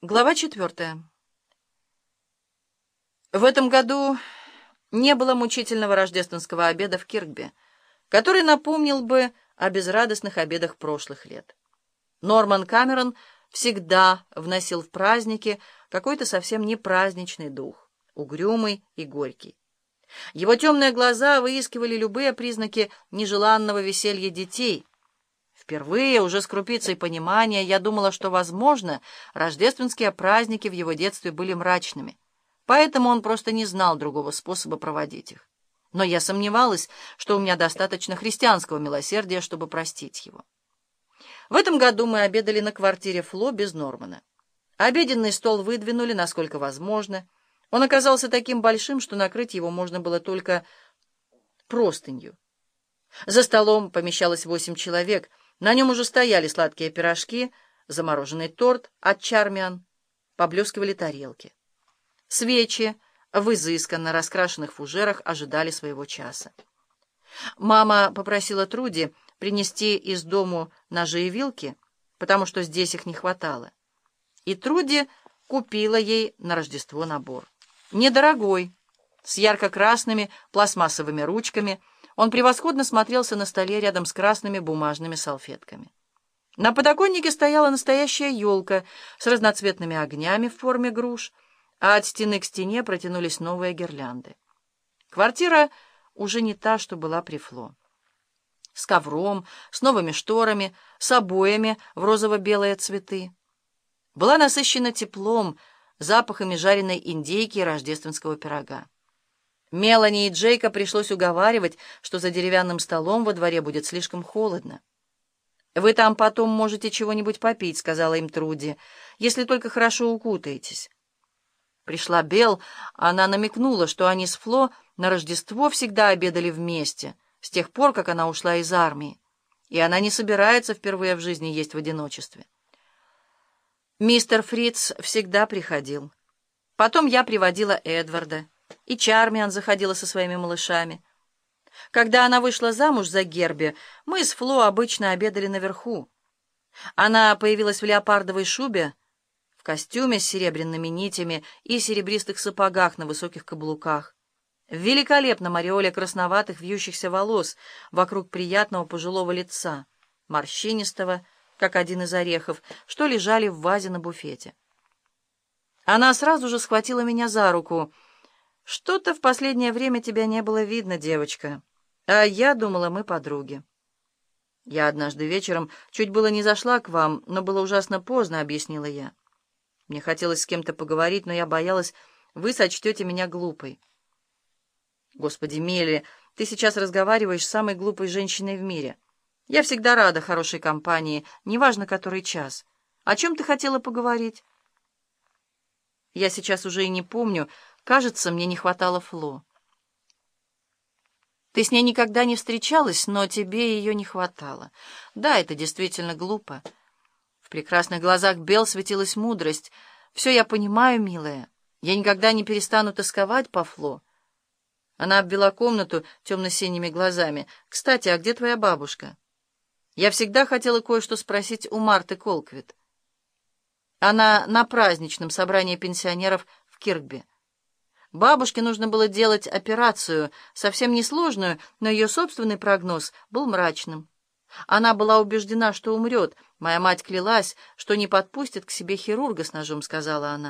Глава четвертая. В этом году не было мучительного рождественского обеда в Киркби, который напомнил бы о безрадостных обедах прошлых лет. Норман Камерон всегда вносил в праздники какой-то совсем не праздничный дух, угрюмый и горький. Его темные глаза выискивали любые признаки нежеланного веселья детей — Впервые, уже с крупицей понимания, я думала, что, возможно, рождественские праздники в его детстве были мрачными, поэтому он просто не знал другого способа проводить их. Но я сомневалась, что у меня достаточно христианского милосердия, чтобы простить его. В этом году мы обедали на квартире Фло без Нормана. Обеденный стол выдвинули, насколько возможно. Он оказался таким большим, что накрыть его можно было только простынью. За столом помещалось восемь человек — на нем уже стояли сладкие пирожки, замороженный торт от чармиан, поблескивали тарелки. Свечи в изысканно раскрашенных фужерах ожидали своего часа. Мама попросила Труди принести из дому ножи и вилки, потому что здесь их не хватало. И Труди купила ей на Рождество набор. Недорогой, с ярко-красными пластмассовыми ручками — он превосходно смотрелся на столе рядом с красными бумажными салфетками. На подоконнике стояла настоящая елка с разноцветными огнями в форме груш, а от стены к стене протянулись новые гирлянды. Квартира уже не та, что была при Фло. С ковром, с новыми шторами, с обоями в розово-белые цветы. Была насыщена теплом, запахами жареной индейки и рождественского пирога. Мелани и Джейка пришлось уговаривать, что за деревянным столом во дворе будет слишком холодно. «Вы там потом можете чего-нибудь попить», — сказала им Труди, — «если только хорошо укутаетесь». Пришла Бел, она намекнула, что они с Фло на Рождество всегда обедали вместе, с тех пор, как она ушла из армии, и она не собирается впервые в жизни есть в одиночестве. Мистер Фриц всегда приходил. Потом я приводила Эдварда и Чармиан заходила со своими малышами. Когда она вышла замуж за Герби, мы с Фло обычно обедали наверху. Она появилась в леопардовой шубе, в костюме с серебряными нитями и серебристых сапогах на высоких каблуках, в великолепном ореоле красноватых вьющихся волос вокруг приятного пожилого лица, морщинистого, как один из орехов, что лежали в вазе на буфете. Она сразу же схватила меня за руку — «Что-то в последнее время тебя не было видно, девочка. А я думала, мы подруги». «Я однажды вечером чуть было не зашла к вам, но было ужасно поздно», — объяснила я. Мне хотелось с кем-то поговорить, но я боялась, вы сочтете меня глупой. Господи, Мелли, ты сейчас разговариваешь с самой глупой женщиной в мире. Я всегда рада хорошей компании, неважно который час. О чем ты хотела поговорить? Я сейчас уже и не помню, Кажется, мне не хватало Фло. Ты с ней никогда не встречалась, но тебе ее не хватало. Да, это действительно глупо. В прекрасных глазах Бел светилась мудрость. Все я понимаю, милая. Я никогда не перестану тосковать по Фло. Она обвела комнату темно-синими глазами. «Кстати, а где твоя бабушка?» «Я всегда хотела кое-что спросить у Марты Колквит. Она на праздничном собрании пенсионеров в Киркби. Бабушке нужно было делать операцию, совсем несложную, но ее собственный прогноз был мрачным. Она была убеждена, что умрет. Моя мать клялась, что не подпустит к себе хирурга с ножом, сказала она.